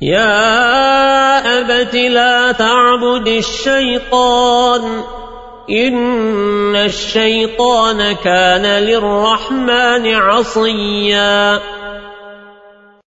يا أبت لا تعبد الشيطان إن الشيطان كان للرحمن عصياً.